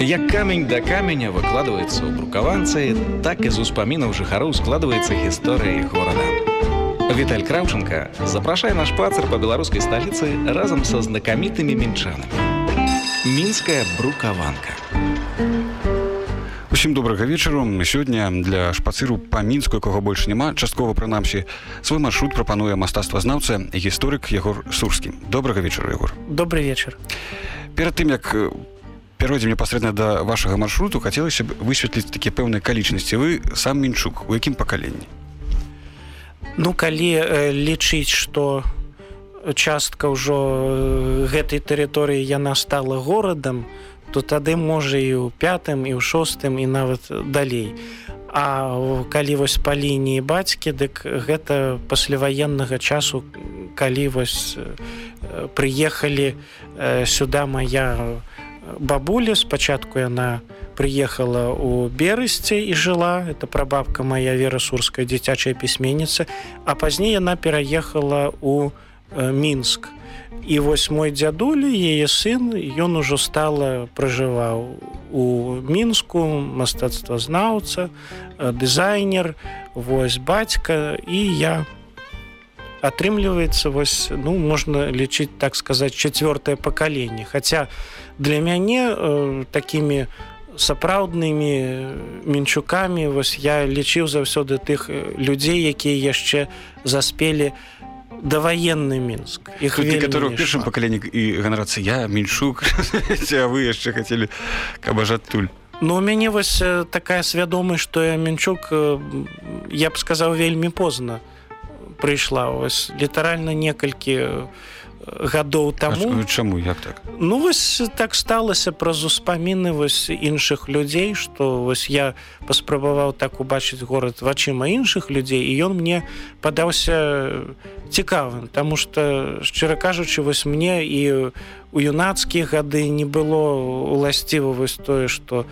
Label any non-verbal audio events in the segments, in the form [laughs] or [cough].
Як камень да каменя выкладваецца ў брукаванцы, так і з успамінаў жыхароў складваецца гісторыя горада. Віталь Краўченко запрашае наш пацар па беларускай сталіцы разам са знакамітымі мінчанамі. Мінская брукаванка. Усім добрага вечару сёння для шпацыру па мінску якога больш няма часткова прынамсі свой маршрут прапануе мастацтвазнаўца гісторык ягор сурскі добрага вечара егор добрый вечар перад тым як пяройдзем непасрэдна да вашага маршруту хацелася б высветліць такія пэўныя калічнасці. Вы сам мінчук у якім пакаленні? Ну калі э, лічыць што частка ўжо э, гэтай тэрыторыі яна стала горадам то тады можа і ў пятым і ў шостым і нават далей а калі вось па лініі бацькі дык гэта пасляваеннага часу калі вось э, прыехалі сюда моя бабуля. Спачатку яна прыехала у берасці і жыла. Это прабабка моя верасурская дзіцячая пісьменніца. А пазней яна пераехала у мінск і вось мой дзядулю яе сын ён ужо стала пражываў у мінску мастацтвазнаўца дызайнер вось бацька і я у атрымліваецца вось ну можна лічыць так сказаць чавёртае пакаленне хаця для мяне э, такімі сапраўднымі мінчукамі вось я лічыў заўсёды тых людзей якія яшчэ заспелі даваенны мінск іх который першым пакаленнік і ганарацца я мінчук [laughs] вы яшчэ хацелі каб адтуль Ну, у мяне вось такая свядомасць, што я мінчук я б сказаў вельмі позна прыйшла вось літаральна некалькі гадоў таму. чаму як так? Ну вось так сталася праз успаміны вось іншых людзей што вось я паспрабаваў так убачыць горад вачыма іншых людзей і ён мне падаўся цікавым Таму што шчыра кажучы вось мне і у юнацкія гады не было уласціва вось тое што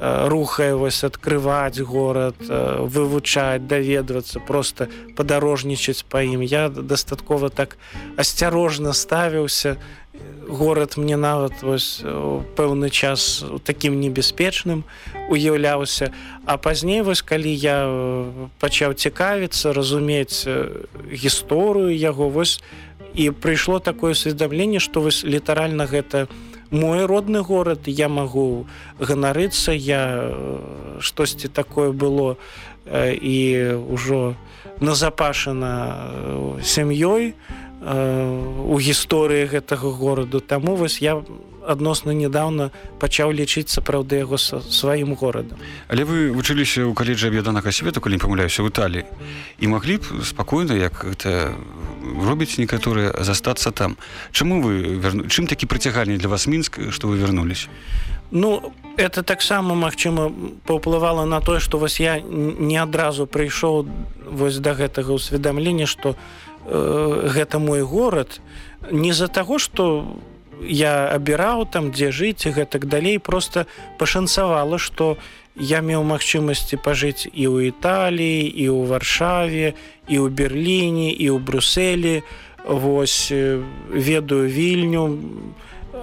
рухае вось адкрываць горад вывучаць даведвацца просто падарожнічаць па ім. Я дастаткова так асцярожна ставіўся горад мне нават вось пэўны час такім небяспечным уяўляўся. А пазней вось калі я пачаў цікавіцца разумець гісторыю яго вось і прыйшло такое усведамленне што вось літаральна гэта мой родны горад я магу ганарыцца я штосьці такое было і ўжо назапашана сям'ёй у гісторыі гэтага гораду таму вось я адносна нядаўна пачаў лічыць сапраўды яго сваім горадам. Але вы вучыліся ў каледжы аб'яданага свету калі памыляюся в італіі і маглі б спакойна як гэта робіць некаторыя застацца там. Чаму вы верну чым такі прыцягальні для вас мінск што вы вярнулись ну это таксама магчыма паўплывала на тое што вось я не адразу прыйшоў вось да гэтага ўсведамлення што э, гэта мой горад не з-за таго што я абіраў там дзе жыць і гэтак далей просто пашанцавала что я меў магчымасці пажыць і ў італіі і ў варшаве і ў берерліне і ў бруселі восьось ведаю вільню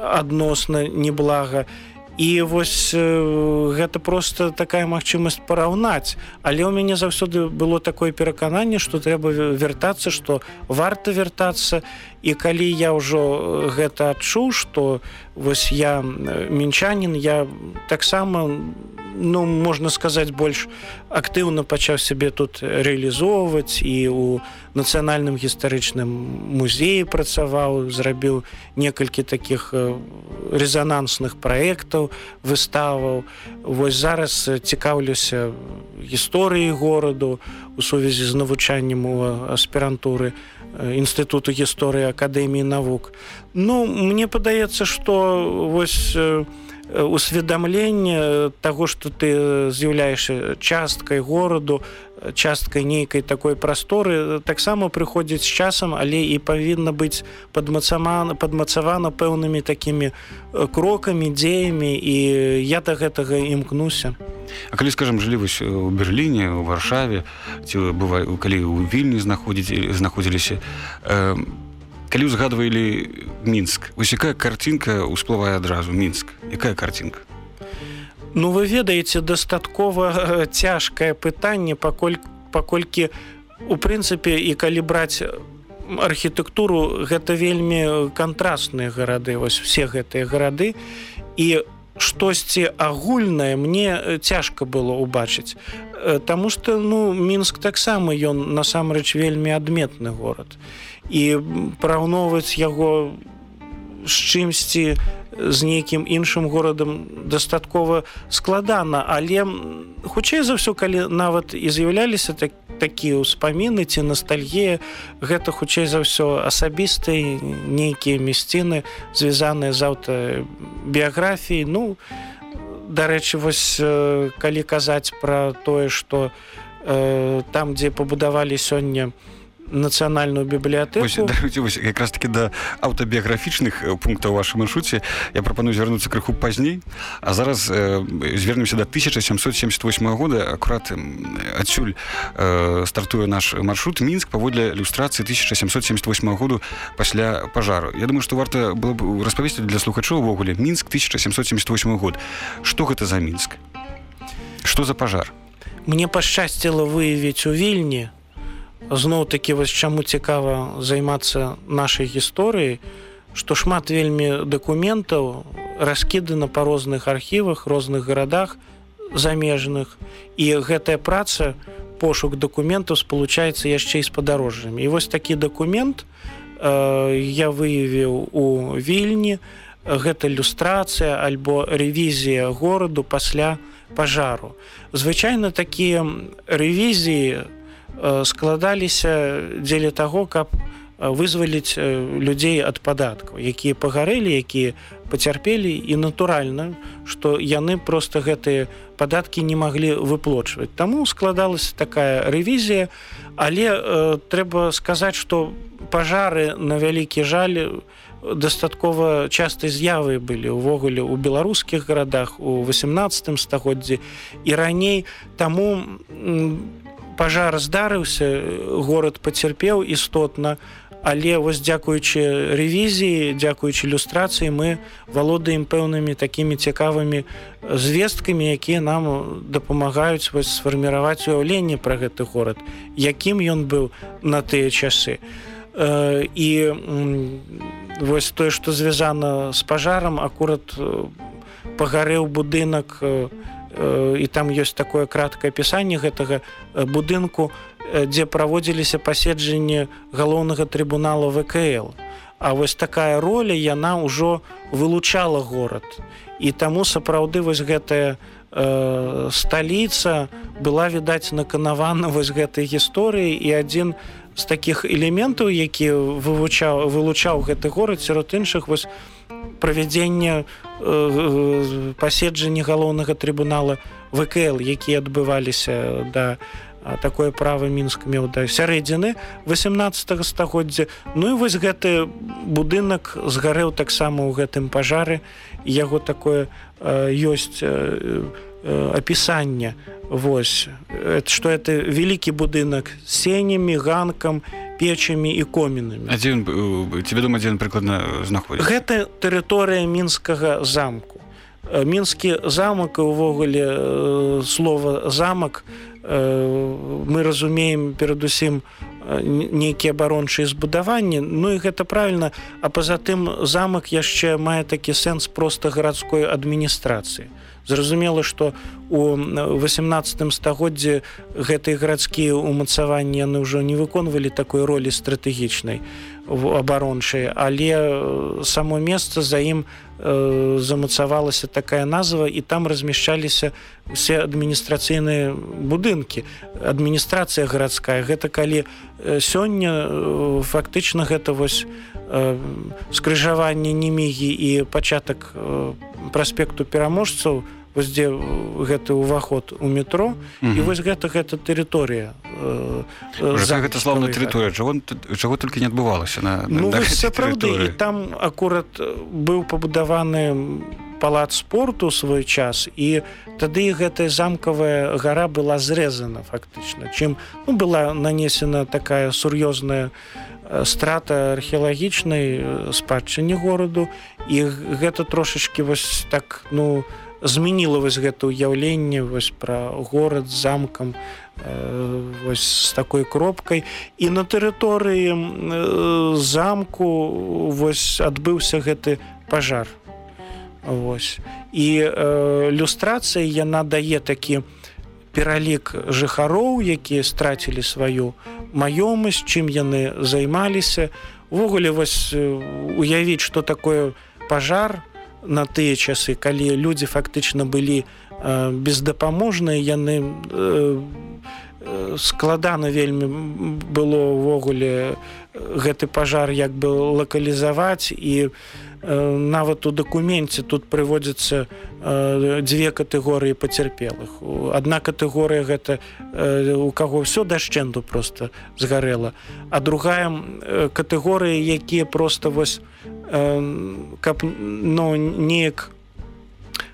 адносна неблага. і вось гэта просто такая магчымасць параўнаць. Але ў мяне заўсёды было такое перакананне што трэба вяртацца што варта вяртацца і калі я ўжо гэта адчуў што вось я мінчанін я таксама ну можна сказаць больш актыўна пачаў сябе тут рэалізоўваць і у нацыянальным гістарычным музеі працаваў зрабіў некалькі таких резонансных праектаў выставаў. Вось зараз цікаўлюся гісторыі гораду у сувязі з навучаннем у аспірантуры інстытуту гісторыі акадэміі навук ну мне падаецца что вось у усведамленне таго што ты з'яўляешься часткай гораду часткай нейкай такой прасторы таксама прыходзіць з часам але і павінна быць падмацавана падмацавана пэўнымі такімі крокамі дзеямі і я да гэтага імкнуся. А калі скажем жылі вось у берерліне у варшаве ці бывае калі ў вільні знаходзіць знаходзіліся э, калі узгадвалі мінск. Вось якая картинка усплывае адразу? Мінск. Якая картинка? Ну вы ведаеце дастаткова цяжкае пытанне паколь паколькі у прынцыпе і калі браць архітэктуру гэта вельмі кантрасныя гарады вось все гэтыя гарады. І штосьці агульнае мне цяжка было ўбачыць. Таму что ну мінск таксама ён насамрэч вельмі адметны горад і параўноўваць яго з чымсьці з нейкім іншым горадам дастаткова складана. Але хутчэй за ўсё калі нават і з'яўляліся так такія ўспаміны ці ностальгія гэта хутчэй за ўсё асабістыя нейкія мясціны звязаныя з аўтабіяграфіі ну дарэчы вось калі казаць пра тое што э, там дзе пабудавалі сёння у нацыянальную бібліятэку якраз таки да аўтабіяграфічных пунктаў вашем маршруце я прапаную звярнуцца крыху пазней а зараз э, звернемся до 1778 года. Акурат адсюль э, стартуе наш маршрут мінск паводле ілюстрацыі 1778 году пасля пажару. Я думаю что варта было бы распавесці для слухачоў увогуле. Мінск 1778 год. Что гэта за мінск? Что за пажар? Мне пашчасціла выявіць у вільні зноў-такі вось чаму цікава займацца нашай гісторыяй што шмат вельмі дакументаў раскідана па розных архівах розных гарадах замежных. І гэтая праца пошук дакументаў спалучаецца яшчэ і з падарожжамі. І вось такі дакумент э, я выявіў у вільні. Гэта ілюстрацыя альбо рэвізія гораду пасля пажару. Звычайна такія рэвізіі складаліся дзеля таго, каб вызваліць людзей ад падаткаў, якія пагарэлі, якія пацярпелі і натуральна, што яны проста гэтыя падаткі не маглі выплочваць. Таму складалася такая рэвізія, але э, трэба сказаць, што пажары на вялікі жаль дастаткова частай з'явы былі ўвогуле ў беларускіх гарадах у 18 стагоддзі і раней таму пажар здарыўся горад пацярпеў істотна але вось дзякуючы рэвізіі дзякуючы ілюстрацыі мы валодаем пэўнымі такімі цікавымі звесткамі якія нам дапамагаюць вось сфарміраваць уяўленне пра гэты горад якім ён быў на тыя часы. І вось тое што звязана з пажарам акурат пагарэў будынак у і там ёсць такое краткае апісанне гэтага будынку дзе праводзіліся паседжанні галоўнага трыбунала вКл А вось такая роля яна ўжо вылучала горад. І таму сапраўды вось гэтая э, сталіца была відаць наканавана вось гэтай гісторыі і адзін з такіх элементаў які вывучаў вылучаў гэты горад сярод іншых вось правядзення э, паседжання галоўнага трыбунала вКл які адбываліся да такое права мінск меў да сярэдзіны 18 стагоддзя. Ну і вось гэты будынак згарэў таксама ў гэтым пажары. Яго такое э, ёсць э, апісанне Вось. Что это вялікі будынак сенямі ганкам печамі і комінамі адзін тебе дома адзін прыкладна знаходзіць гэта тэрыторыя мінскага замку. Мінскі замак увогуле слова замак мы разумеем перадусім нейкія абарончыя збудаванні. Ну і гэта правильно а па-за тым замак яшчэ мае такі сэнс проста гарадской адміністрацыі зразумела што у 18 стагоддзе гэтыя гарадскія умацаванні яны ўжо не выконвалі такой ролі стратэгічнай абарончай але само месца за ім э, замацавалася такая назва і там размяшчаліся усе адміністрацыйныя будынкі. Адміністрацыя гарадская гэта калі сёння фактычна гэта вось э, скрыжаванне немігі і пачатак э, праспекту пераможцаў вось дзе гэты ўваход у метро. Mm -hmm. і вось гэта гэта тэрыторыя э, гэта славная тэрыторыя. чаго чаго толькі не адбывалася на, ну, на сапраўды там акурат быў пабудаваны палац спорту свой час і тады гэтая замкавая гара была зрэзана фактычна чым ну, была нанесена такая сур'ёзная страта археалагічнай спадчыне гораду. І гэта трошачки вось так ну змяніла вось гэта ўяўленне вось пра горад замкам вось з такой кропкай. І на тэрыторыі замку вось адбыўся гэты пажар Вось. і э, люстрацыя яна дае такі пералік жыхароў якія страцілі сваю маёмасць чым яны займаліся увогуле вось уявіць что такое пажар на тыя часы калі людзі фактычна былі э, бездапаможныя яны э, складана вельмі было ўвогуле гэты пажар як бы лакалізаваць і нават у дакуменце тут прыводзіцца дзве катэгорыі пацярпелых. Адна катэгорыя гэта у каго ўсё дашчэнду просто згарэла а другая катэгорыя якія просто вось каб ну неяк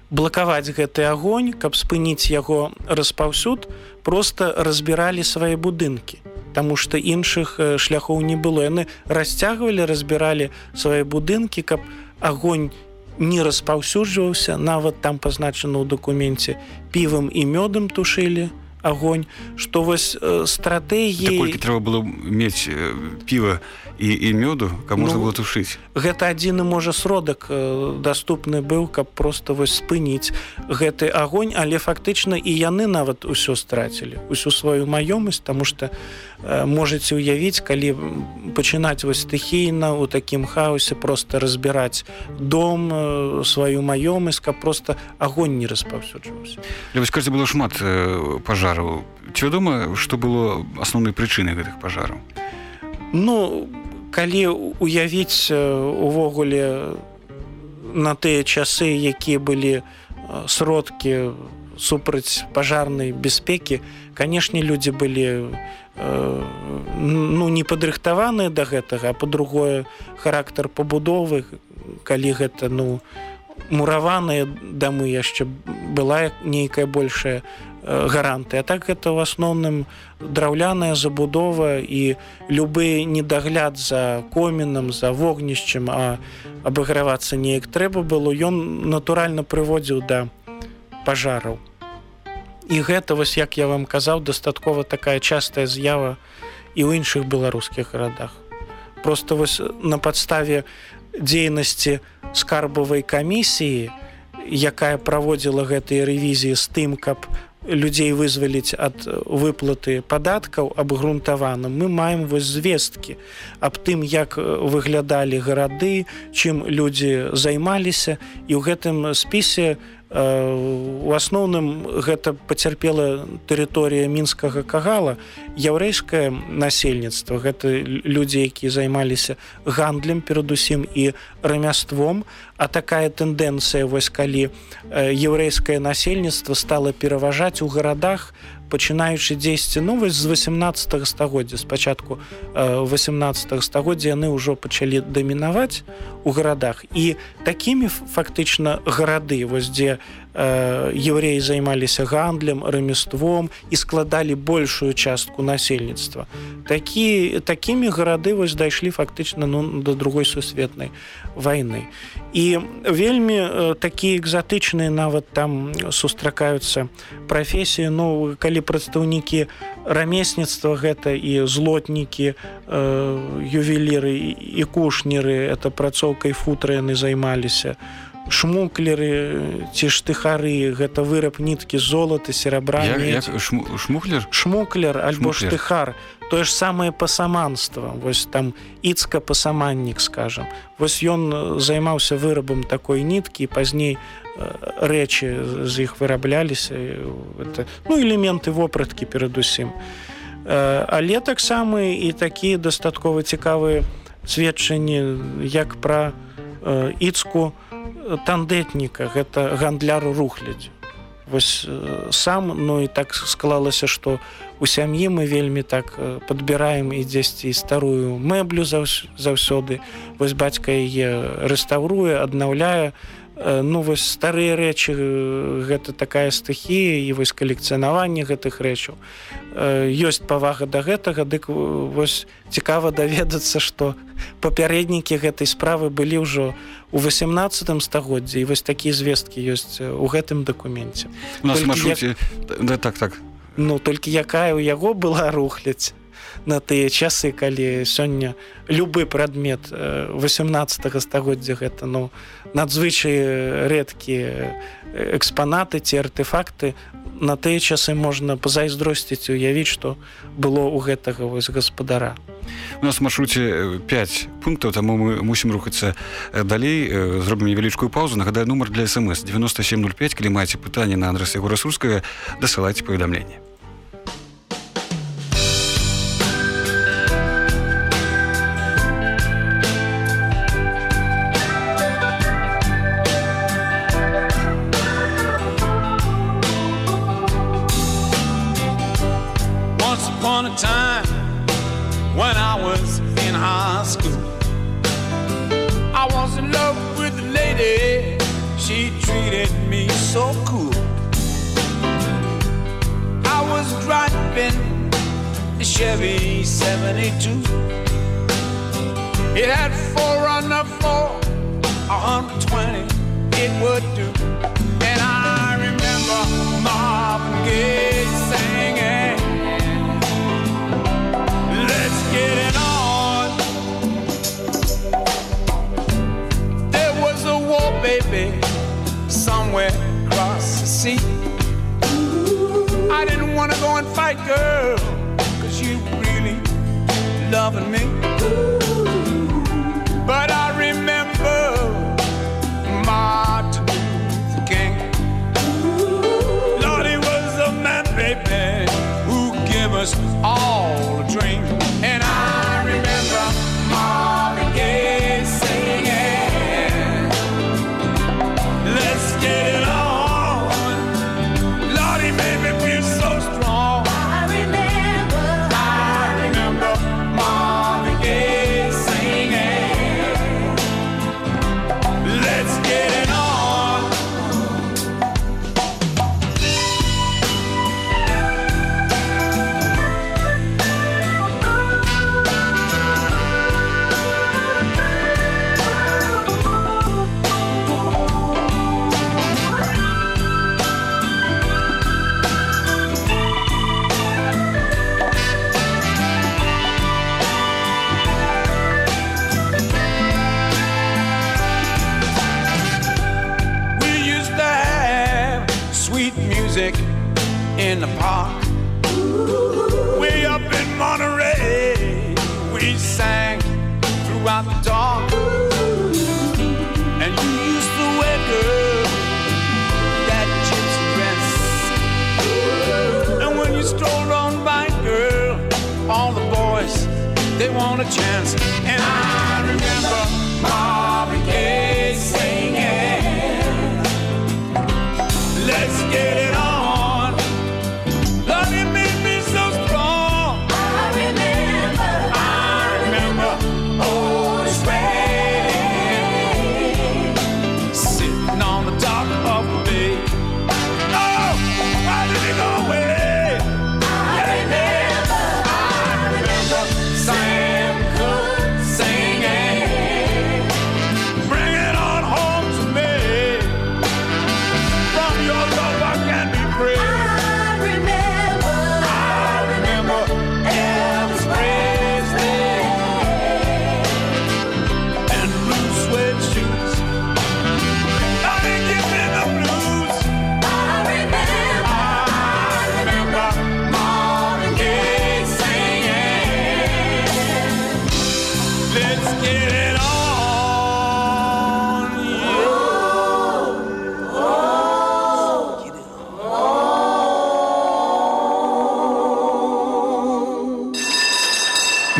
блакаваць гэты агонь каб спыніць яго распаўсюд просто разбіралі свае будынкі Таму што іншых шляхоў не было. Яны расцягвалі разбіралі свае будынкі каб агонь не распаўсюджваўся. Нават там пазначана ў дакуменце півам і мёдам тушылі агонь. Што вось стратэгіі трэба было мець піва і, і мёду кому можна ну, было тушыць гэта адзіны можа сродак доступны быў каб просто вось спыніць гэты агонь але фактычна і яны нават усё страцілі усю сваю маёмасць тому что можете уявіць калі пачынаць вось стыхійна у такім хаосе просто разбіраць дом сваю маёмасць каб просто агонь не распаўсюджваўся. Кажется было шмат пажараў. Ці вядома што было асноўнай прычынай гэтых пажараў? Ну калі уявіць увогуле на тыя часы якія былі сродкі супраць пажарнай бяспекі канешне людзі былі ну не падрыхтаваныя да гэтага а по-другое характар пабудовы калі гэта ну мураваныя дамы яшчэ была нейкая большая гаранты. А так это в асноўным драўляная забудова і любы недагляд за комінам за вогнішчам а абыгравацца неяк трэба было ён натуральна прыводзіў да пажараў. І гэта вось як я вам казаў дастаткова такая частая з'ява і ў іншых беларускіх гарадах. Просто вось на падставе дзейнасці скарбавай камісіі якая праводзіла гэтыя рэвізіі з тым каб людзей вызваліць ад выплаты падаткаў абгрунтавана мы маем вось звесткі аб тым як выглядалі гарады чым людзі займаліся. І ў гэтым спісе у асноўным гэта пацярпела тэрыторыя мінскага кагала. Яўрэйскае насельніцтва гэта людзі якія займаліся гандлем перадусім і рамяством. А такая тэндэнцыя вось калі яўрэйскае насельніцтва стала пераважаць у гарадах пачынаючы дзесьці новасць з 18 стагоддзя спачатку 18 стагоддзя яны ўжо пачалі дамінаваць у гарадах і такімі фактычна гарады вось дзе еўреі займаліся гандлем рамяством і складалі большую частку насельніцтва такі такімі гарады вось дайшлі фактычна ну до другой сусветнай войны. І вельмі такія экзатычныя нават там сустракаюцца прафесіі ну калі прадстаўнікі рамесніцтва гэта і злотнікі ювеліры і кушнеры это працоўкай футра яны займаліся. у шмуклеры ці штыхары гэта выраб ніткі золата серабра шмухлер шмуклер? Альбо шмуклер. штыхар. Тое ж самае пасаманства. Вось там іцка пасаманнік скажам. Вось ён займаўся вырабам такой ніткі пазней рэчы з іх вырабляліся это, ну элементы вопраткі перадусім але таксама і такія дастаткова цікавыя сведчанні як пра іцку у тандэтніка гэта гандляру рухлядь вось сам ну і так склалася што у сям'і мы вельмі так падбіраем і дзесьці старую мэблю заўсёды. Вось бацька яе рэстаўруе аднаўляе. Ну вось старыя рэчы гэта такая стыхія і вось калекцыянаванне гэтых рэчаў. Ёсць павага да гэтага дык вось цікава даведацца што папярэднікі гэтай справы былі ўжо у 18 стагоддзі і вось такія звесткі ёсць у гэтым дакуменце. Як... да, так так. Ну толькі якая ў яго была рухляць на тыя часы калі сёння любы прадмет 18 стагоддзя гэта ну надзвычай рэдкія экспанаты ці артефакты на тыя часы можна пазайздросціць уявіць што было ў гэтага вось гаспадара. У нас маршруце 5 пунктаў таму мы мусім рухацца далей зробім невялічкую паузу. Нагадаю нумар для смс 9705 калі маеце пытанне на адрес яго ресурскага дасылайце паведамленне Once upon a time, when I was in high school, I was in love with a lady. She treated me so cool. I was driving a Chevy 72. It had four on the floor, 120 it would do. And I remember Marvin Gaye. Somewhere across the sea. I didn't want to go and fight, girl cause you really loving me.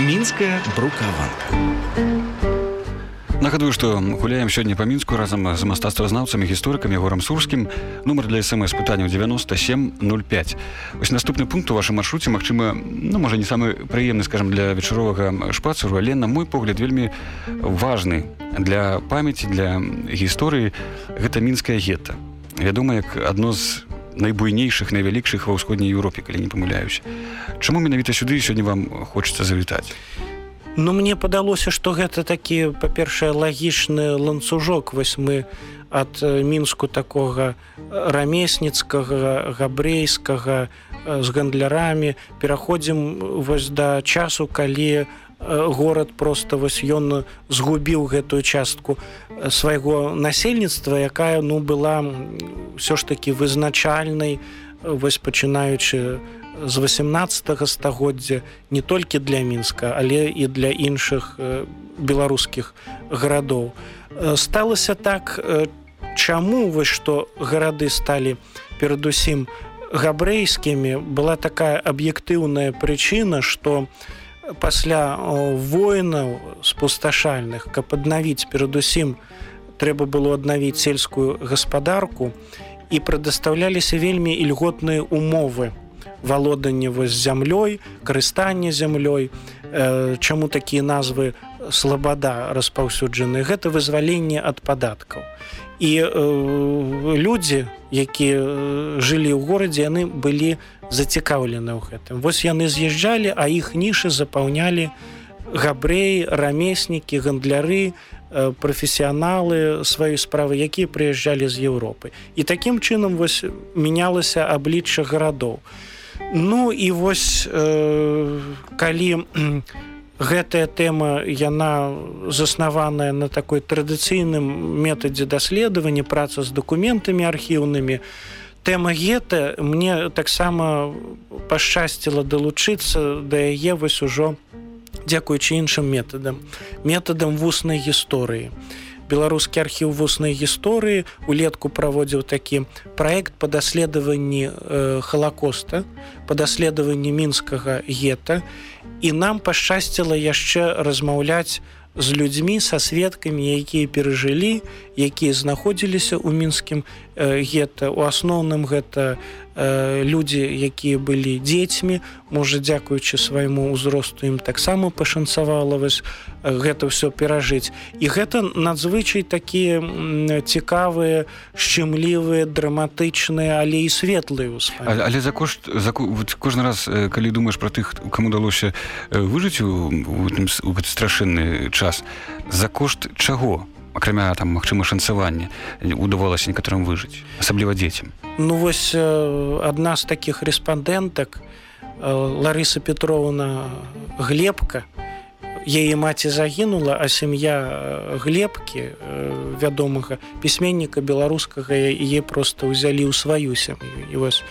Мінская брукаванка. На нагадую што гуляем сёння па мінску разам з мастацтвазнаўцамі гісторыкамі горам сурскім. Нумар для смс пытанняў 9705 ось наступны пункт у вашым маршруце Мачыма ну можа не самы прыемны скажем для вечаровага шпацыру але на мой погляд вельмі важны для памяці для гісторыі. Гэта мінская гета вядома як адно з найбуйнейшых найвялікшых ва ўсходняй Еўропе калі не памыляюся. Чаму менавіта сюды сёння вам хочется завітаць? Ну мне падалося што гэта такі па-першае лагічны ланцужок. Вось мы ад мінску такога рамесніцкага габрэйскага з гандлярамі пераходзім вось да часу калі э, горад просто вось ён згубіў гэтую частку э, свайго насельніцтва якая ну была ўсё ж таки вызначальнай э, вось пачынаючы з 18 стагоддзя не толькі для мінска але і для іншых э, беларускіх гарадоў. Э, сталася так э, чаму вось што гарады сталі перадусім габрэйскімі была такая аб'ектыўная прычына што пасля о, воінаў спусташальных каб аднавіць перадусім трэба было аднавіць сельскую гаспадарку і прадастаўляліся вельмі ільготныя умовы. Валоданне вось зямлёй карыстанне зямлёй э, чаму такія назвы слабада распаўсюджаны. Гэта вызваленне ад падаткаў. І э, людзі якія э, жылі ў горадзе яны былі зацікаўлены ў гэтым. Вось яны з'язджалі а іх нішы запаўнялі габрэі рамеснікі гандляры э, прафесіяналы сваёй справы якія прыязджалі з Еўропы. І такім чынам вось мянялася аблічча гарадоў. Ну і вось э, калі гэтая тэма яна заснаваная на такой традыцыйным метадзе даследавання праца з дакументамі архіўнымі тэма гета мне таксама пашчасціла далучыцца да яе вось ужо дзякуючы іншым метадам. Метадам вуснай гісторыі. Беларускі архіў вуснай гісторыі улетку праводзіў такі праект па даследаванні э, халакоста па даследаванні мінскага гета. І нам пашчасціла яшчэ размаўляць з людзьмі са сведкамі якія перажылі якія знаходзіліся ў мінскім э, гета у асноўным гэта э, людзі якія былі дзецьмі можа дзякуючы свайму ўзросту ім таксама пашанцавала вось э, гэта ўсё перажыць і гэта надзвычай такія цікавыя шчымлівыя драматычныя але і светлыя але, але за кошт за кожны раз э, калі думаеш про тых кому удалося э, выжыць у, у, у страшэнны час за кошт чаго акрамя там магчыма шанцавання удавалася некаторым выжыць асабліва дзецям Ну вось э, адна з такіх рэспандэнтак э, Ларыса Петровна глебка. Яе маці загінула а сям'я э, глебкі э, вядомага пісьменніка беларускага яе просто ўзялі ў сваю сям'ю і вось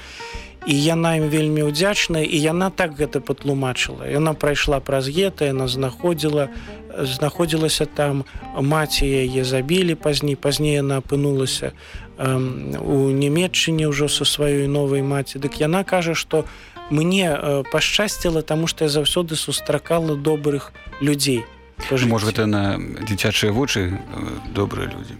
і яна ім вельмі ўдзячная і яна так гэта патлумачыла. Яна прайшла праз гета яна знаходзіла знаходзілася там маці яе забілі пазней пазней яна апынулася у нямецчыне ўжо са сваёй новай маці. Дык яна кажа што мне э, пашчасціла таму што я заўсёды сустракала добрых людзей жыцці. можа гэта на дзіцячыя вочы э, добрыя людзі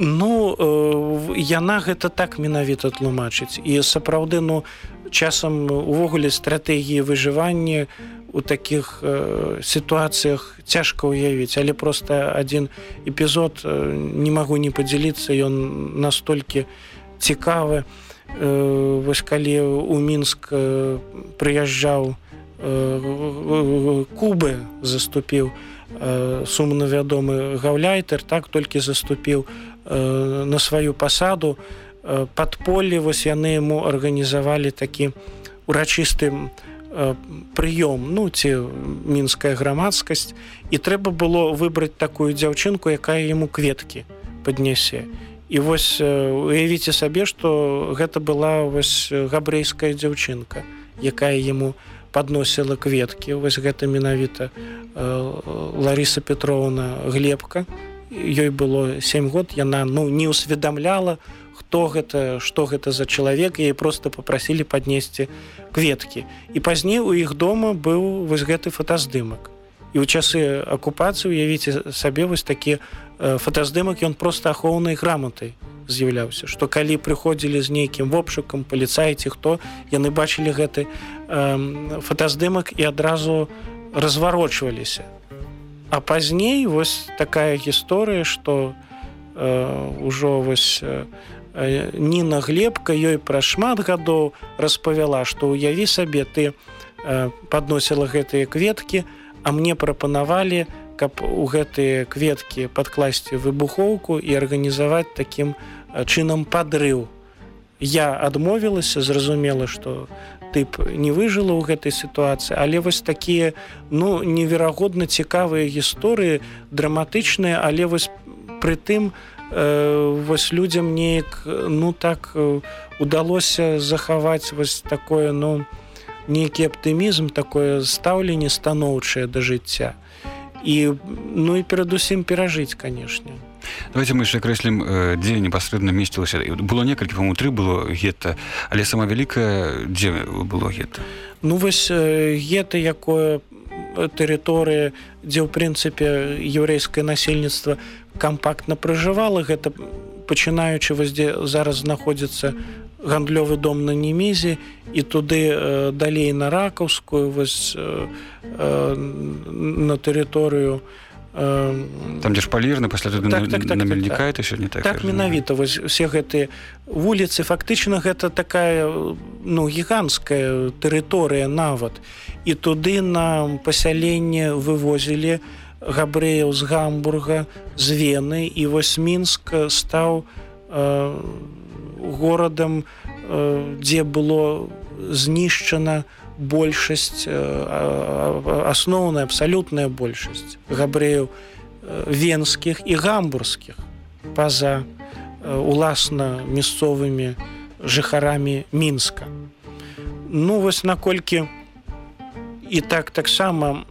Ну э, яна гэта так менавіта тлумачыць. І сапраўды ну часам увогуле стратэгіі выжывання у такіх э, сітуацыях цяжка ўявіць. Але просто адзін эпізод э, не магу не падзяліцца ён настолькі цікавы. Э, вось калі у мінск э, прыязджаў э, кубы заступіў э, сумна вядомы гаўляйтер так толькі заступіў э, на сваю пасаду э, падполлі вось яны яму арганізавалі такі урачыстым э, прыём ну ці мінская грамадскасць і трэба было выбраць такую дзяўчынку якая яму кветкі паднясе і вось э, уявіце сабе што гэта была вось габрэйская дзяўчынка якая яму подносіла кветкі вось гэта менавіта э, Ларыса Петровна глебка ёй было 7 год яна ну не ўсведамляла хто гэта што гэта за чалавек яе просто попрасілі паднесці кветкі. І пазней у іх дома быў вось гэты фотаздымак. І ў часы акупацыі уявіце сабе вось такі э, фотаздымак ён проста ахоўнай граматай з'яўляўся што калі прыходзілі з нейкім вопшукам паліцайці хто яны бачылі гэты э, фотаздымак і адразу разварочваліся а пазней вось такая гісторыя што э, ўжо вось э, э, Ніна глебка ёй пра шмат гадоў распавяла што ўяві сабе ты э, падносіла гэтыя кветкі а мне прапанавалі каб у гэтыя кветкі падкласці выбухоўку і арганізаваць такім э, чынам падрыў. Я адмовілася зразумела што тып не выжыла ў гэтай сітуацыі але вось такія ну неверагодна цікавыя гісторыі драматычныя але вось пры тым э, вось людзям неяк ну так э, удалося захаваць вось такое ну нейкі аптымізм такое стаўленне станоўчае да жыцця. І ну і перадусім перажыць канешне давайте мы яшчэ крэслім э, дзе непасрэдна месцілася было некалькі памутры было гета але сама вялікая дзе было гета ну вось э, гета якое тэрыторыя дзе ў прынцыпе еўрэйскае насельніцтва кампактна пражывала гэта пачынаючы вось дзе зараз знаходзіцца гандлёвы дом на немезе і туды э, далей на ракаўскую вось э, э, на тэрыторыю э, там дзе шпалірны пасля туды Так, так, так, на так, мельніка так. это сёння так так менавіта вось усе гэтыя вуліцы фактычна гэта такая ну гіганская тэрыторыя нават і туды на пасяленне вывозілі габрэяў з гамбурга з вены і вось мінск стаў э, горадам э, дзе было знішчана большасць э, асноўная абсалютная большасць габрэяў э, венскіх і гамбургскіх па-за э, уласна мясцовымі жыхарамі мінска. Ну вось наколькі і так таксама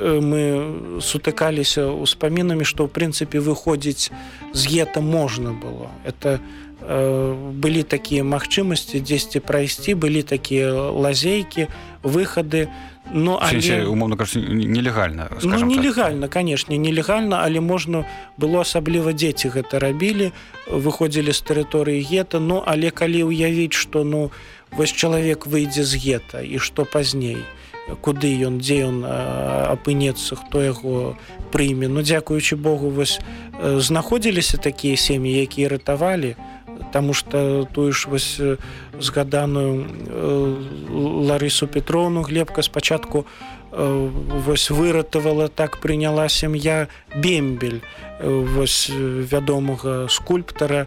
мы сутыкаліся ўспамінамі што ў прынцыпе выходзіць з гета можна было. Это э, былі такія магчымасці дзесьці прайсці былі такія лазейкі выхады сэнсе, але кажучы нелегальна Ну, скажем так. нелегальна канешне нелегальна але можна было асабліва дзеці гэта рабілі выходзілі з тэрыторыі гета ну але калі ўявіць што ну вось чалавек выйдзе з гета і што пазней куды ён дзе ён апынецца хто яго прыме ну дзякуючы Богу вось э, знаходзіліся такія сем'і якія ратавалі Таму што тую ж вось э, згаданую э, Ларысу Петроўну глебка спачатку э, вось выратавала так прыняла сям'я бембель э, вось э, вядомага скульптара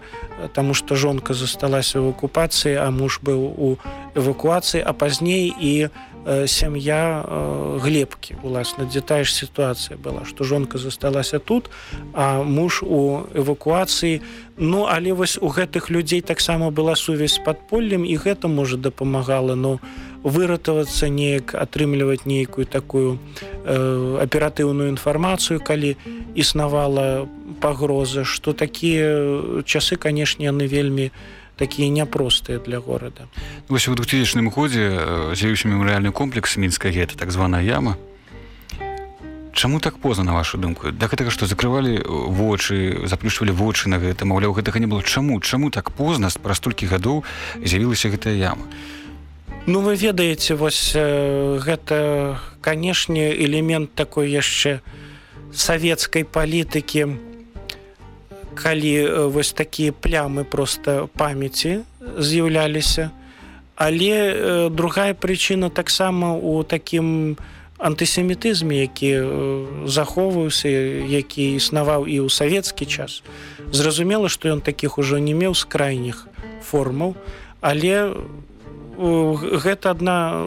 таму што жонка засталася ў акупацыі а муж быў у эвакуацыі а пазней і э, сям'я э, глебкі уласна дзе тая ж сітуацыя была што жонка засталася тут а муж у эвакуацыі ну але вось у гэтых людзей таксама была сувязь з падполлем і гэта можа дапамагала но выратавацца неяк атрымліваць нейкую такую э, аператыўную інфармацыю калі існавала пагроза што такія часы канешне яны вельмі такія няпростыя для горада Вось у 2000 годзе э, з'явіўся мемарыяльны комплекс мінская гета так званая яма. Чаму так позна на вашу думку? Да гэтага што закрывалі вочы заплюшвалі вочы на гэта маўляў гэтага не было. Чаму чаму так позна праз столькі гадоў з'явілася гэтая яма? Ну вы ведаеце вось э, гэта канешне элемент такой яшчэ савецкай палітыкі калі э, вось такія плямы просто памяці з'яўляліся. Але э, другая прычына таксама у такім антысемітызме які э, захоўваўся які існаваў і ў савецкі час. Зразумела што ён такіх ужо не меў з крайніх формаў але у, гэта адна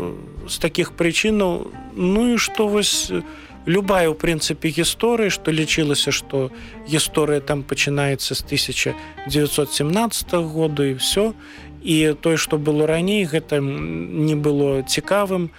з такіх прычынаў. Ну і што вось любая ў прынцыпе гісторыя што лічылася што гісторыя там пачынаецца з 1917 году і все і тое што было раней гэта не было цікавым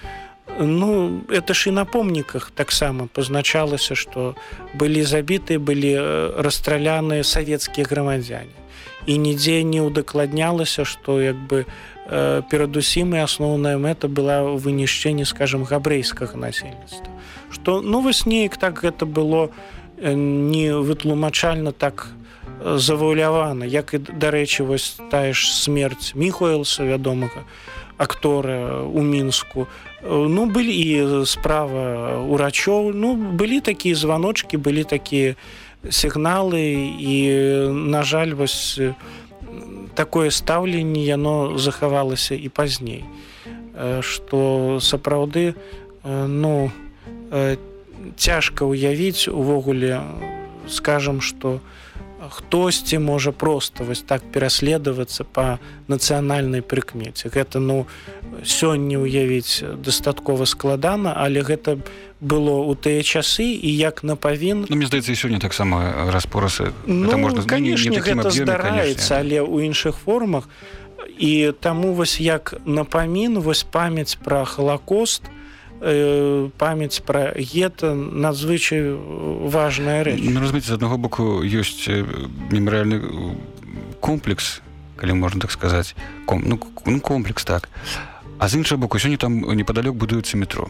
ну это ж і на помніках таксама пазначалася што былі забіты былі э, расстраляныя савецкія грамадзяне і нідзе не ўдакладнялася што як бы э, перадусім і асноўная мэта была вынішчэнне скажем габрэйскага насельніцтва что ну вось неяк так гэта было э, не вытлумачальна так э, завуалявана як і дарэчы вось тая ж смерць міхуэлса вядомага актора у мінску ну былі і справа урачоў ну былі такія званочки былі такія сігналы і на жаль вось такое стаўленне яно захавалася і пазней что сапраўды ну цяжка ўявіць увогуле скажем что хтосьці можа просто вось так пераследавацца по нацыянальнай прыкмеце. Гэта ну сёння ўявіць дастаткова складана але гэта было ў тыя часы і як на павін ну, мне здаецца сёння таксама распорасы ну, можна конечно гэта здараецца але ў іншых формах. І таму вось як напамін вось памяць пра халакост то Э, памяць пра гета надзвычай важная рэч. Ну, разумеце з аднаго боку ёсць мемарыяльны комплекс калі можна так сказаць ком, ну, ну, комплекс так. А з іншага боку сёння там непадалёк будуецца метро.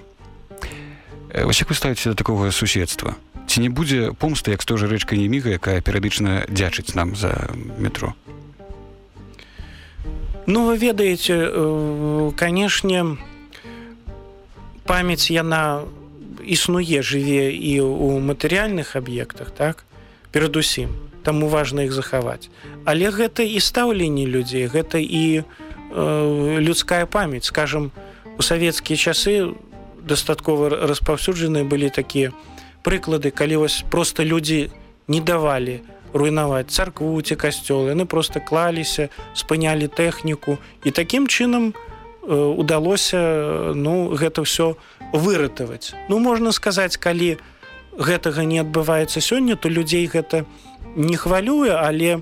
Вось як вы ставіце да такого суседства? Ці не будзе помста як з той жа рэчкай неміга якая перыядычна дзячыць нам за метро? Ну вы ведаеце канешне у памяць яна існуе жыве і ў матэрыяльных аб'ектах так? Перадусім таму важна іх захаваць. Але гэта і стаўленне людзей гэта і э, людская памяць. Скажем у савецкія часы дастаткова распаўсюджаныя былі такія прыклады калі вось просто людзі не давалі руйнаваць царкву ці касцёл яны просто клаліся спынялі тэхніку. І такім чынам у удалося ну гэта ўсё выратаваць. Ну можна сказаць калі гэтага не адбываецца сёння то людзей гэта не хвалюе але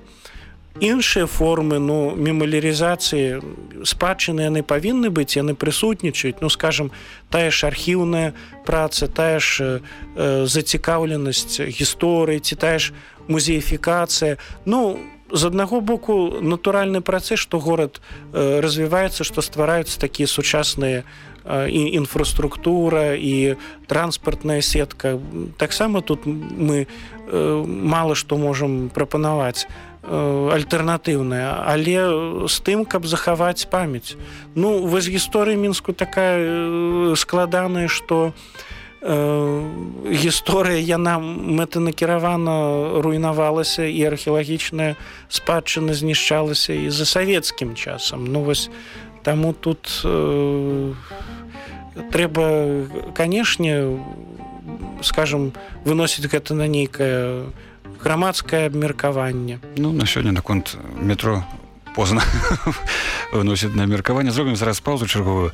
іншыя формы ну мемалярызацыі спадчыны яны павінны быць яны прысутнічаюць. Ну скажем тая ж архіўная праца тая ж э, зацікаўленасць гісторыі ці тая ж музеефікацыя ну у з аднаго боку натуральны працэс што горад э, развіваецца што ствараюцца такія сучасныя і э, інфраструктура і транспартная сетка. Таксама тут мы э, мала што можам прапанаваць альтэрнатыўная але з тым каб захаваць памяць. Ну вось гісторыя мінску такая складаная што у гісторыя яна мэтанакіравана руйнавалася і археалагічная спадчына знішчалася і за савецкім часам. Ну вось таму тут э, трэба канешне скажем выносіць гэта на нейкае грамадскае абмеркаванне. Ну на сёння наконт метро позна [laughs] выносіць на меркаванне зробім зараз паузу чарговую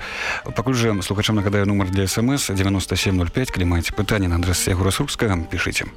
пакуль жа слухачам нагадаю нумар для смс 9705 калі маеце пытанне на адрес яго расурскага пішыце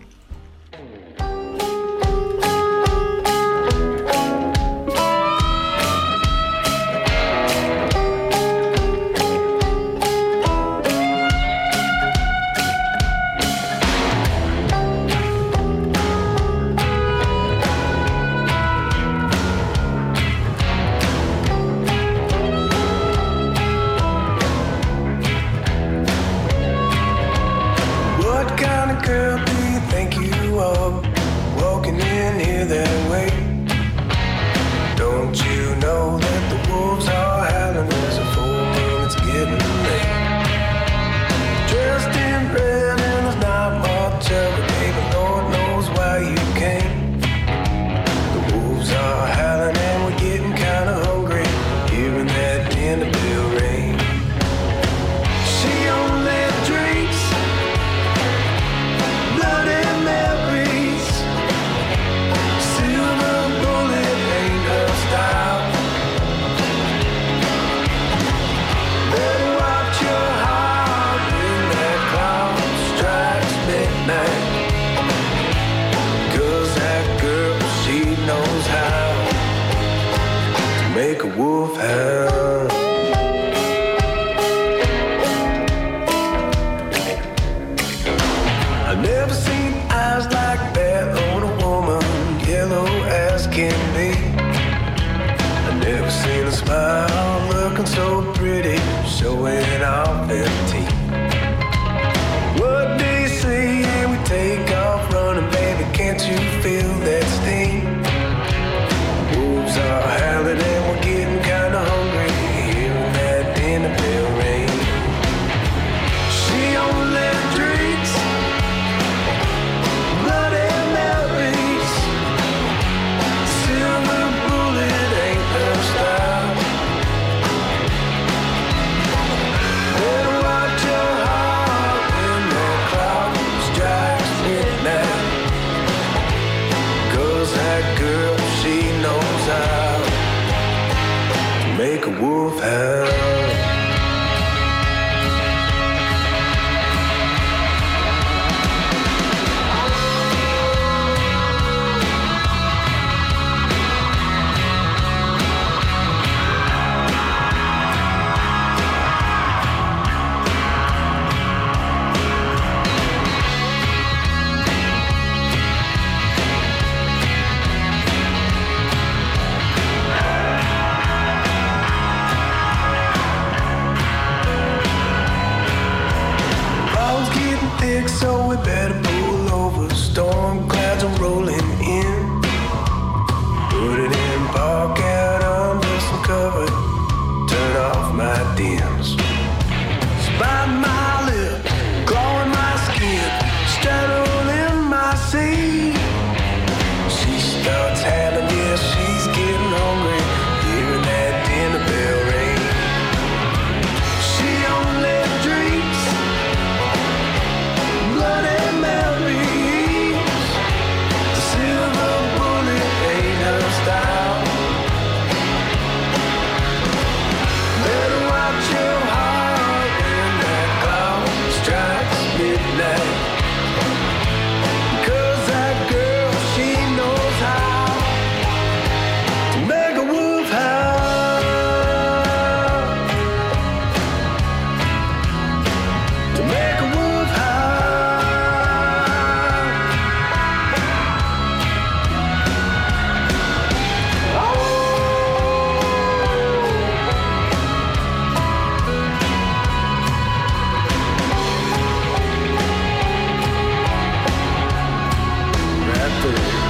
There.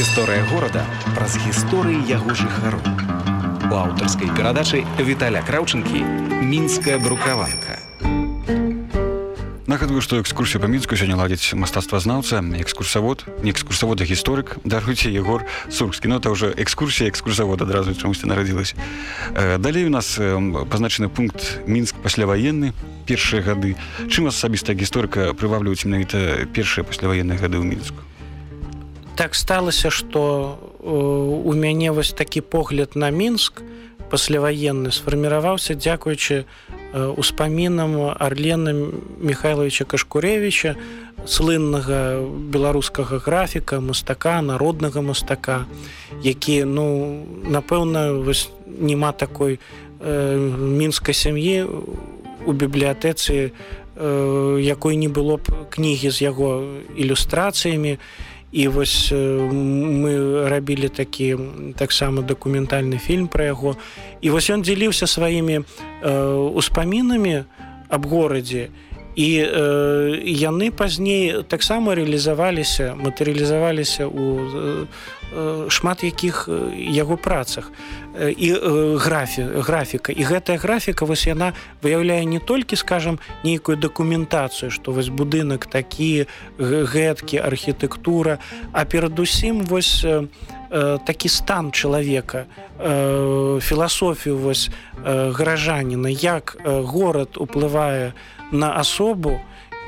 Гісторыя горада праз гісторыі яго жыхароў. У аўтарскай перадачы Віталя Краўчынкі мінская брукаванка. Нагадваю, што экскурсію па мінску сёння ладзіць мастацтвазнаўца, экскурсавод, не экскурсавод, а гісторык, даруйце Егор Сурскі. Ну, это ўжо экскурсія экскурсавод адразу чамусьці нарадзілася. Э, Далей у нас э, пазначаны пункт мінск пасляваенны першыя гады. Чым асабіста гісторыка прывабліваюць менавіта першыя пасляваенныя гады ў мінску? так сталася что э, у мяне вось такі погляд на мінск пасляваенны сфарміраваўся дзякуючы успамінам арлена михайловича кашкуревича слыннага беларускага графіка мастака народнага мастака які ну напэўна няма такой э, мінскай сям'і у бібліятэцы э, якой не было б кнігі з яго ілюстрацыямі і вось мы рабілі такі таксама дакументальны фільм пра яго. І вось ён дзяліўся сваімі э, успамінамі аб горадзе. і э, яны пазней таксама рэалізаваліся матэрыялізаваліся у э, э, шмат якіх э, яго працах. Э, і э, графі графіка. І гэтая графіка вось яна выяўляе не толькі скажем нейкую дакументацыю што вось будынак такі гэткі архітэктура а перадусім вось э, такі стан чалавека э, філасофію вось э, гражаніна як э, горад уплывае на асобу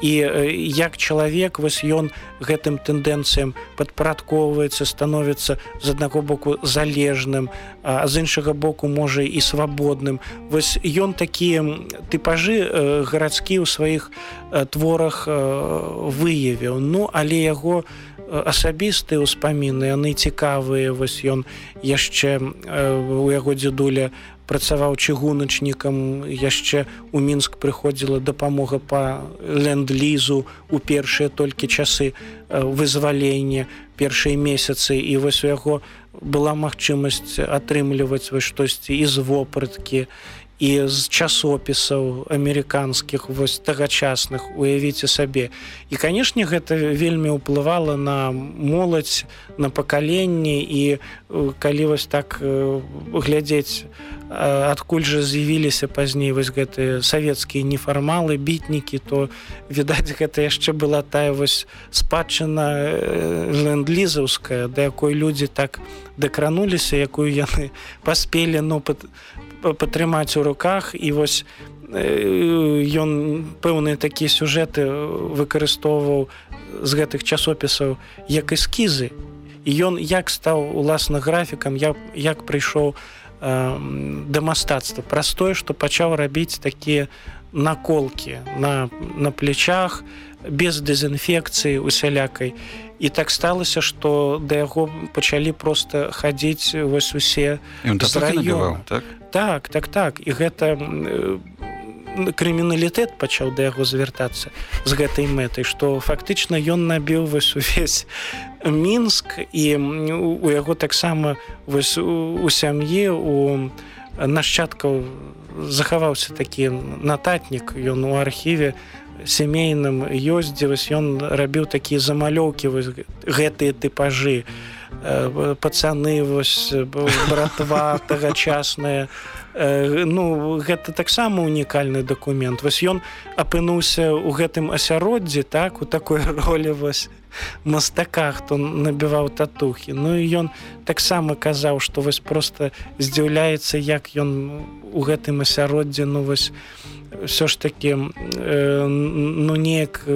і э, як чалавек вось ён гэтым тэндэнцыям падпарадковваецца становіцца з аднаго боку залежным а з іншага боку можа і свабодным. Вось ён такія тыпажы э, гарадскі ў сваіх э, творах э, выявіў. Ну але яго асабістыя ўспаміны яны цікавыя вось ён яшчэ э, у яго дзедуля працаваў чыгуначнікам яшчэ у мінск прыходзіла дапамога по ленд-лізу у першыя толькі часы вызвалення першыя месяцы. І вось у яго была магчымасць атрымліваць вось штосьці і з вопраткі і з часопісаў амерыканскіх вось тагачасных уявіце сабе. І канешне гэта вельмі ўплывала на моладзь на пакаленне. І э, калі вось так э, глядзець адкуль жа з'явіліся пазней вось гэтыя савецкія нефармалы бітнікі то відаць гэта яшчэ была тая вось спадчына э, ленд-лізаўская да якой людзі так дакрануліся якую яны паспелі ну пад патрымаць у руках і вось ён пэўныя такія сюжэты выкарыстоўваў з гэтых часопісаў як эскізы. І ён як стаў уласна графікам я як прыйшоў да мастацтва. Праз тое што пачаў рабіць такія наколкі на на плечах без дэзінфекцыі усялякай. І так сталася што да яго пачалі просто хадзіць вось усе района так так так так і гэта крыміналітэт пачаў да яго звяртацца з гэтай мэтай што фактычна ён набіў вось увесь мінск і у яго таксама вось у сям'і у нашчадкаў захаваўся такі нататнік. Ён у архіве сямейным ёсць дзе вось ён рабіў такія замалёўкі вось гэтыя тыпажы пацаны вось братва тагачасная ну гэта таксама унікальны дакумент. Вось ён апынуўся ў гэтым асяроддзі так у такой [laughs] ролі вось мастака хто набіваў татухі. Ну і ён таксама казаў што вось просто здзіўляецца як ён у гэтым асяроддзе ну вось все ж таки э, ну неяк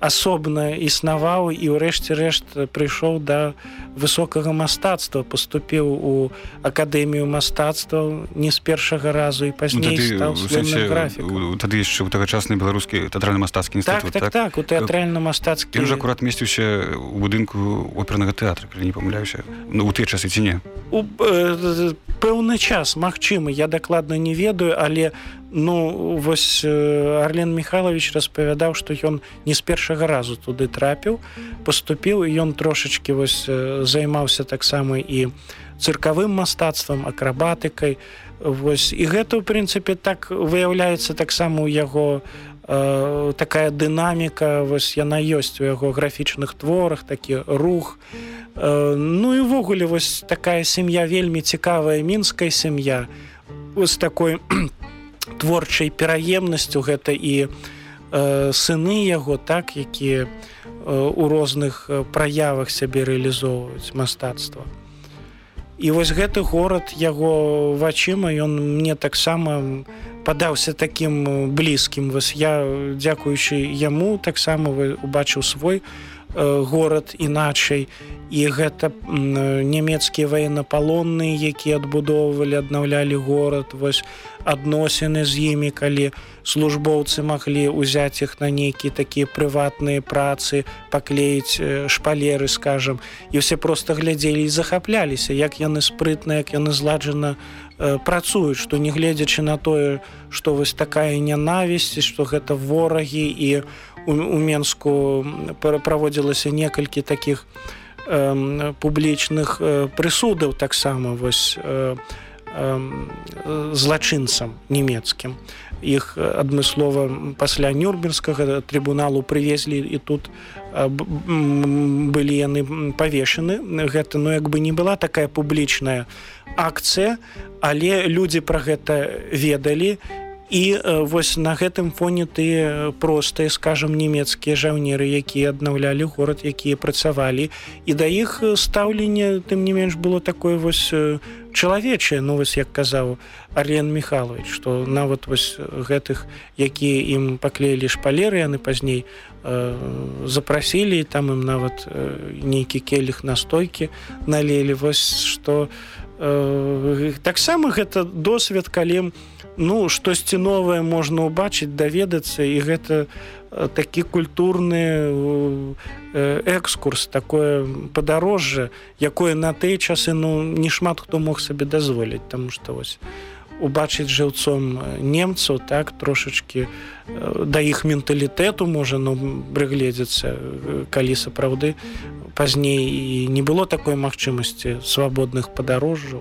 асобна існаваў і ўрэшце рэшт прыйшоў да высокага мастацтва поступіў у акадэмію мастацтва не з першага разу і пазней ну, тады яшчэ у тагачасны беларускі тэатральна мастацкі так, так, так? у тэатральна мастацкі ж акурат месціўся у будынку опернага тэатра калі не памыляюся ну у тыя часы ці не у э, пэўны час магчымы я дакладна не ведаю але ну вось Арлен михайлович распавядаў што ён не з першага разу туды трапіў поступіў і ён трошачки вось займаўся таксама і цыркавым мастацтвам акрабатыкай. Вось і гэта ў прынцыпе так выяўляецца таксама у яго э, такая дынаміка вось яна ёсць у яго графічных творах такі рух. Э, ну і ўвогуле вось такая сям'я вельмі цікавая мінская сям'я. З такой творчай пераемнасцю гэта і э, сыны яго так якія у розных праявах сябе рэалізоўваюць мастацтва. І вось гэты горад яго вачыма ён мне таксама падаўся таким блізкім. Вось я дзякуючы яму таксама убачыў свой горад іначай і гэта нямецкія военнапалонныя якія адбудоўвалі аднаўлялі горад вось адносіны з імі калі службоўцы маглі ўзяць іх на нейкія такія прыватныя працы паклеіць шпалеры скажем і все просто глядзелі і захапляліся як яны спрытна як яны зладжана працуюць што не гледзячы на тое што вось такая нянавісць што гэта ворагі і у, у менску праводзілася некалькі таких у э, публічных э, прысудаў таксама вось э, э, злачынцам нямецкім іх адмыслова пасля нюрберскага трыбуналу прывезлі і тут былі яны павешаны гэта ну як бы не была такая публічная акцыя але людзі пра гэта ведалі і вось на гэтым фоне ты простыя скажем нямецкія жаўнеры якія аднаўлялі горад якія працавалі. І да іх стаўленне тым не менш было такое вось чалавечае. Ну вось як казаў Арлен михайлович что нават вось гэтых якія ім паклеілі шпалеры яны пазней э, запрасілі там ім нават э, нейкі келіх настойкі налелі. Вось что э, таксама гэта досвед калі ну штосьці новае можна ўбачыць даведацца і гэта такі культурны экскурс такое падарожжа якое на тыя часы ну не шмат хто мог сабе дазволіць там што вось убачыць жыўцом немцаў так трошачки да іх менталітэту можа ну прыгледзецца калі сапраўды пазней і не было такой магчымасці свабодных падарожжаў.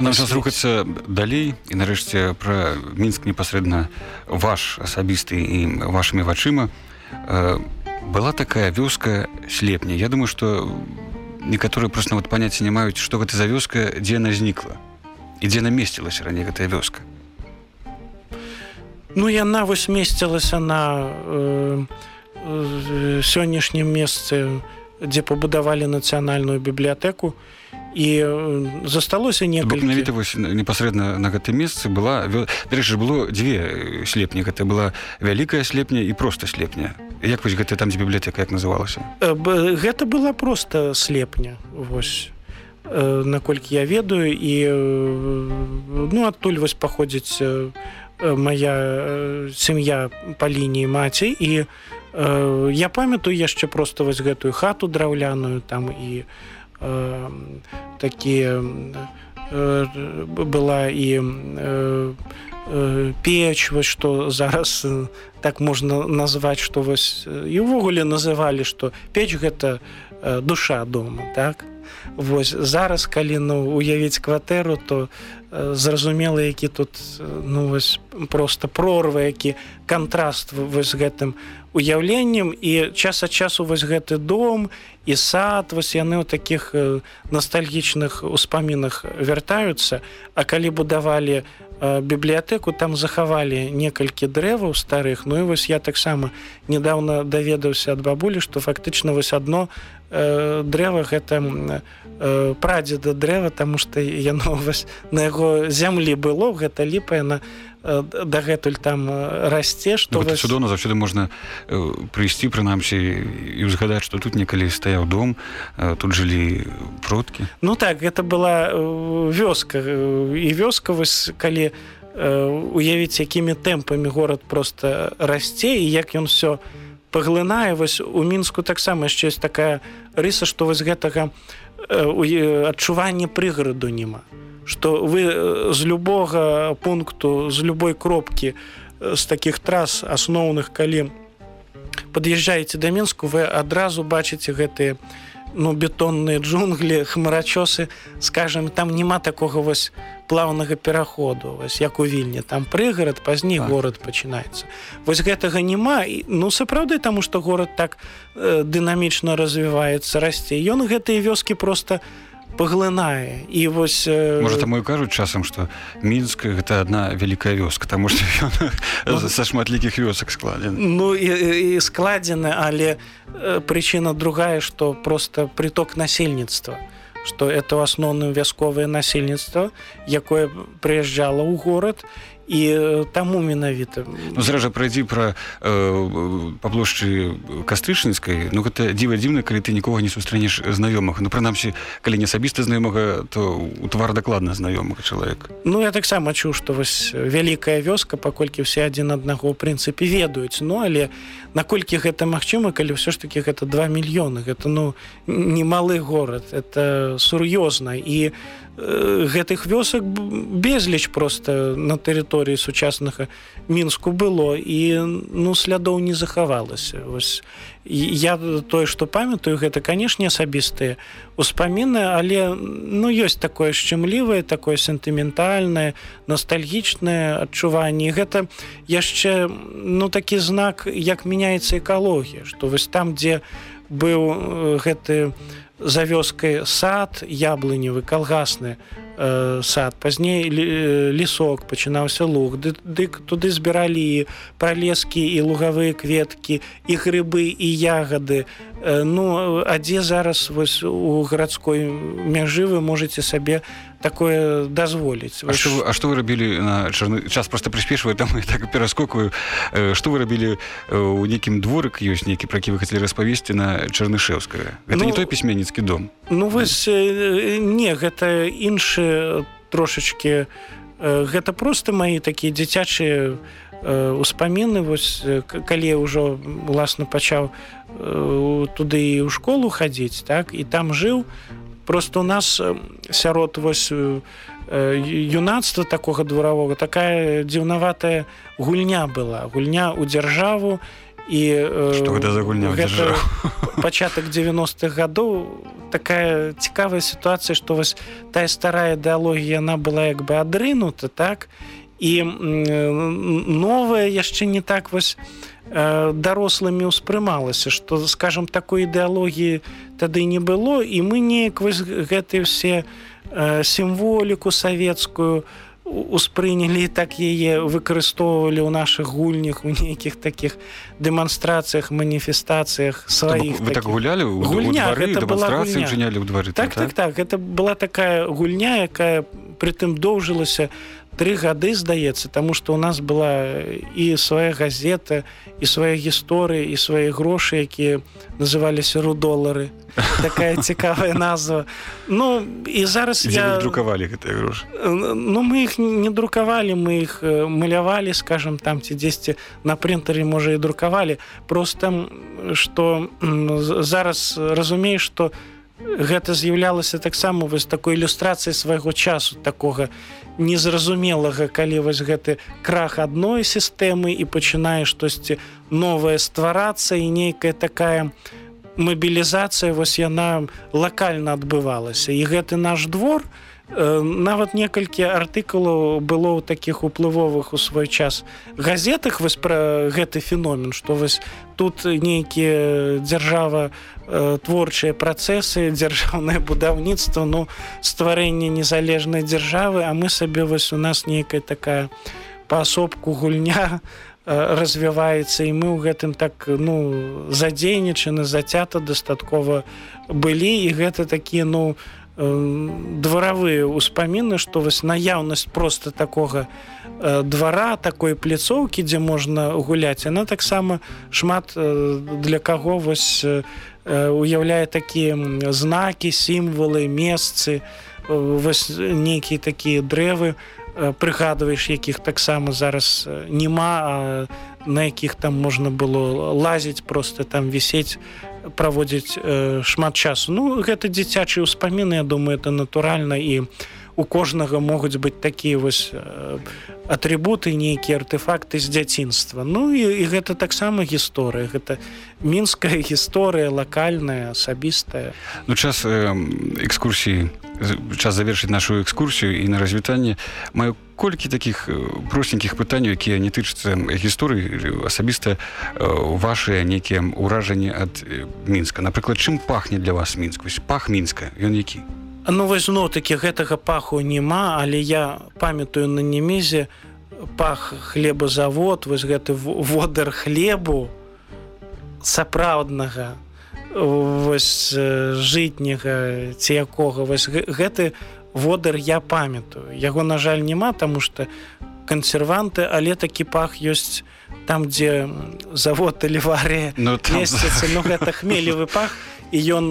Нам зараз рухацца далей і нарэшце пра мінск непасрэдна ваш асабісты і вашымі вачыма. Э, была такая вёска слепня. Я думаю што некаторыя проста нават паняцця не маюць што гэта за вёска дзе яна знікла і дзе намесцілася раней гэтая вёска? Ну яна вось месцілася на э, э, сённяшнім месцы дзе пабудавалі нацыянальную бібліятэку і э, засталося менавіта некалькі вось непасрэдна на гэтым месцы была дарэчы было дзве слепні гэта была вялікая слепня і проста слепня. Як вось гэта там дзе бібліятэка як называлася Э, гэта была просто слепня. Вось. Э, наколькі я ведаю і э, ну адтуль вось паходзіць э, э, моя э, сям'я па лініі маці і э, я памятаю яшчэ просто вось гэтую хату драўляную там і э, такія э, была і э, э, печ вось што зараз э, так можна назваць што вось э, і ўвогуле называлі што печ гэта э, душа дома так Вось зараз калі ну уявіць кватэру то э, зразумела які тут ну вось просто прорва які кантраст вось з гэтым уяўленнем і час ад часу вось гэты дом і сад вось яны ў такіх э, ностальгічных успамінах вяртаюцца. А калі будавалі э, бібліятэку там захавалі некалькі дрэваў старых. Ну і вось я таксама недавно даведаўся ад бабулі што фактычна вось адно э, дрэва гэта э, прадзеда дрэва таму што яно [laughs] вось на яго зямлі было гэта ліпа яна э, дагэтуль там э, расце што Ну, гэта вось- цудоўна заўсёды можна э, прыйсці прынамсі і ўзгадаць што тут некалі стаяў дом э, тут жылі продкі Ну так гэта была э, вёска э, і вёска вось калі э, уявіць якімі тэмпамі горад просто расце і як ён все паглынае вось у мінску таксама яшчэ ёсць такая рыса што вось гэтага э, адчування прыгараду няма што вы э, з любога пункту з любой кропкі э, з такіх трас асноўных калі пад'язджаеце да мінску вы адразу бачыце гэтыя ну бетонныя джунглі [laughs] хмарачосы скажем там няма такога вось плаўнага пераходу вось як у вільні. Там прыгарад пазней Так. горад пачынаецца. Вось гэтага няма і ну сапраўды таму што горад так э, дынамічна развіваецца расце. Ён гэтыя вёскі просто паглынае і вось можа таму і кажуць часам што мінск гэта адна вялікая вёска таму што [laughs] ён са шматлікіх вёсак складзены. Ну і, і складзены, але прычына другая, што просто приток насельніцтва. Што это ў асноўным вясковае насельніцтва, якое прыязджала ў горад і таму менавіта. Ну, зараз жа прайдзі пра э, па плошчы кастрычніцкай. Ну гэта дзіва дзіўна калі ты нікога не сустрэнеш знаёмых ну прынамсі калі не асабіста знаёмага то у твар дакладна знаёмага чалавек. Ну я таксама чуў, што вось вялікая вёска, паколькі ўсе адзін аднаго ў прынцыпе ведаюць. Ну але наколькі гэта магчыма, калі ўсё ж такі гэта 2 мільёны? Гэта ну немалы горад. Это сур'ёзна. І э, гэтых вёсак безліч просто на тэрыторыі сучаснага мінску было і ну слядоў не захавалася. Вось І я тое што памятаю гэта канешне асабістыя успаміны але ну ёсць такое шчымлівае такое сентыментальнае ностальгічнае адчуванне. Гэта яшчэ ну такі знак як мяняецца экалогія што вось там дзе быў э, гэты за вёскай сад яблыневы калгасны э, сад. Пазней э, лесок пачынаўся луг. Ды, дык туды збіралі і пралескі і лугавыя кветкі і грыбы і ягады. Э, ну а дзе зараз вось у гарадской мяжы вы можете сабе такое дазволіць. А што вы, а што вы рабілі на чарны час просто прыспешваю там так пераскокую Э, што вы рабілі э, у нейкім дворык ёсць нейкі пра які вы хацелі распавесці на чарнышеўская гэта Ну, не той пісьменніцкі дом? Ну вось э, не гэта іншы трошачки э, гэта просто мои такія дзіцячыя э, успаміны вось э, калі ўжо уласна пачаў э, туды і ў школу хадзіць так і там жыў просто у нас э, сярод вось э, э, юнацтва такога дваровога такая дзіўнаватая гульня была. Гульня ў дзяржаву і э, гэта за гульня дзяржаву? пачатак 90-х гадоў такая цікавая сітуацыя што вось тая старая ідэалогія яна была як бы адрынута так? і м, новая яшчэ не так вось дарослымі ўспрымалася што скажем такой ідэалогіі тады не было і мы неяк вось гэтыя все сімволіку савецкую у- успрынялі і так яе выкарыстоўвалі ў нашых гульнях у нейкіх такіх дэманстрацыях маніфестацыях сваіх вы так гулялі Гульня, гэта была гульня. ў двары так так так гэта была такая гульня якая прытым доўжылася тры гады здаецца таму што ў нас была і свая газета і свая гісторыя і свае грошы якія называліся рудолары. Такая [laughs] цікавая назва. Ну і зараз вы я друкавалі гэтыя грошы? Ну мы іх не друкавалі мы іх э, малявалі скажем там ці дзесьці на прынтары можа і друкавалі. Просто што зараз разумееш што гэта з'яўлялася таксама вось такой ілюстрацыяй свайго часу такога незразумелага калі вось гэты крах адной сістэмы і пачынае штосьці новае стварацца і нейкая такая мабілізацыя вось яна лакальна адбывалася. І гэты наш двор э, нават некалькі артыкулаў было ў такіх уплывовых у свой час газетах. Вось пра гэты феномен што вось тут нейкія дзяржава творчыя працэсы [laughs] дзяржаўнае будаўніцтва ну стварэнне незалежнай дзяржавы а мы сабе вось у нас нейкая такая паасобку гульня развіваецца і мы ў гэтым так ну задзейнічаны зацята дастаткова былі. І гэта такія ну э, дваравыя ўспаміны што вось наяўнасць просто такога э, двара такой пляцоўкі дзе можна гуляць яна таксама шмат э, для каго вось э, э, уяўляе такія знакі сімвалы месцы э, вось нейкія такія дрэвы э, прыгадваеш якіх таксама зараз э, няма а на якіх там можна было лазіць просто там вісець праводзіць э, шмат часу. Ну гэта дзіцячыя ўспаміны я думаю это натуральна і у кожнага могуць быць такія вось э, атрыбуты нейкія артефакты з дзяцінства. Ну і, і гэта таксама гісторыя. Гэта мінская [laughs] гісторыя лакальная асабістая. Ну час э, экскурсіі час завершыць нашу экскурсію і на развітанне. Маю колькі такіх э, простенькіх пытанняў якія не тычацца гісторыі асабіста э, вашыя нейкія ўражанні ад мінска. Напрыклад чым пахне для вас мінск? Вось пах мінска. Ён які Ну вось зноў такі гэтага паху няма, але я памятаю на немезе пах хлебазавод, вось гэты водар хлебу сапраўднага вось э, жытняга ці якога вось гэ- гэты водар я памятаю. Яго, на жаль, няма, таму што кансерванты, але такі пах ёсць там, дзе завод аліварыя Ну, там- месяца ну гэта [laughs] хмелевы пах і ён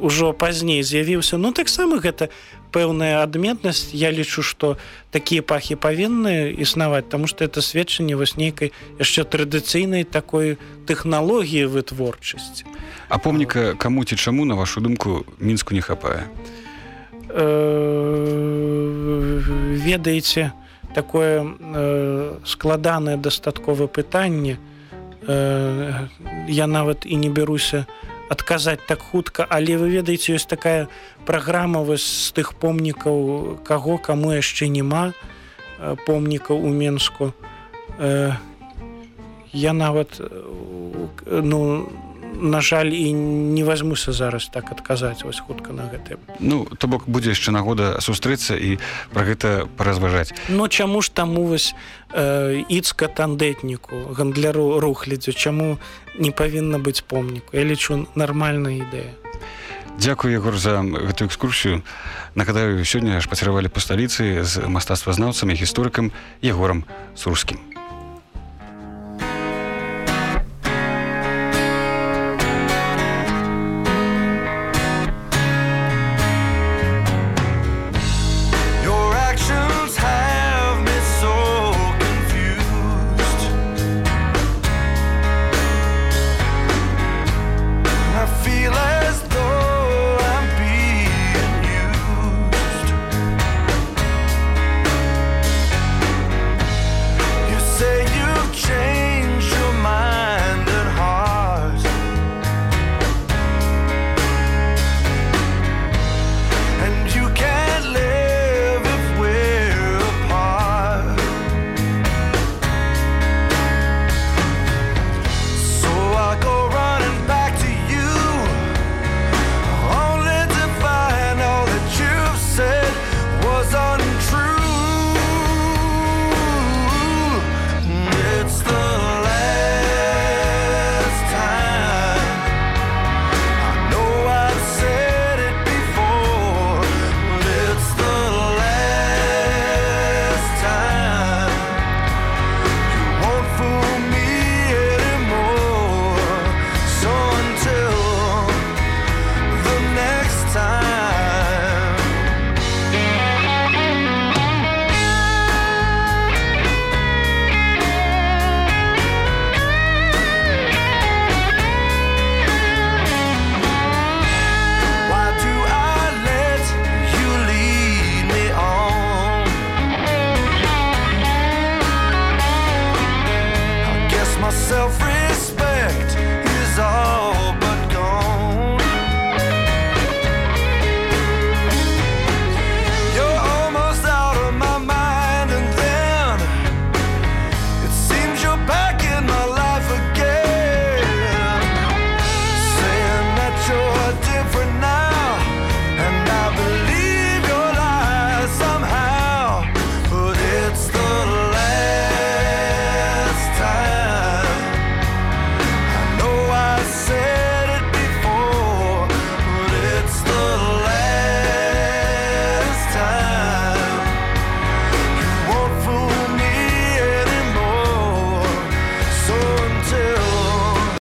ужо пазней з'явіўся. Ну таксама гэта пэўная адметнасць. Я лічу што такія пахі павінны існаваць тому что это сведчанне вось нейкай яшчэ традыцыйнай такой тэхналогіі вытворчасці. А помніка каму ці чаму на вашу думку мінску не хапае? Э, ведаеце такое э, складанае дастатковае пытанне. Э, я нават і не бяруся адказаць так хутка але вы ведаеце ёсць такая праграма вось з тых помнікаў каго каму яшчэ няма э, помнікаў у менску. Э, я нават э, ну на жаль і не возьмуся зараз так адказаць вось хутка на гэтым. Ну то бок будзе яшчэ нагода сустрэцца і пра гэта паразважаць. Ну чаму ж таму вось э, іцка тандэтніку гандляру рухлядзю чаму не павінна быць помніку? Я лічу нармальная ідэя. Дзякую Егор за гэтую экскурсію. Нагадаю сёння шпацыравалі па сталіцы з мастацтвазнаўцам і гісторыкам егорам сурскім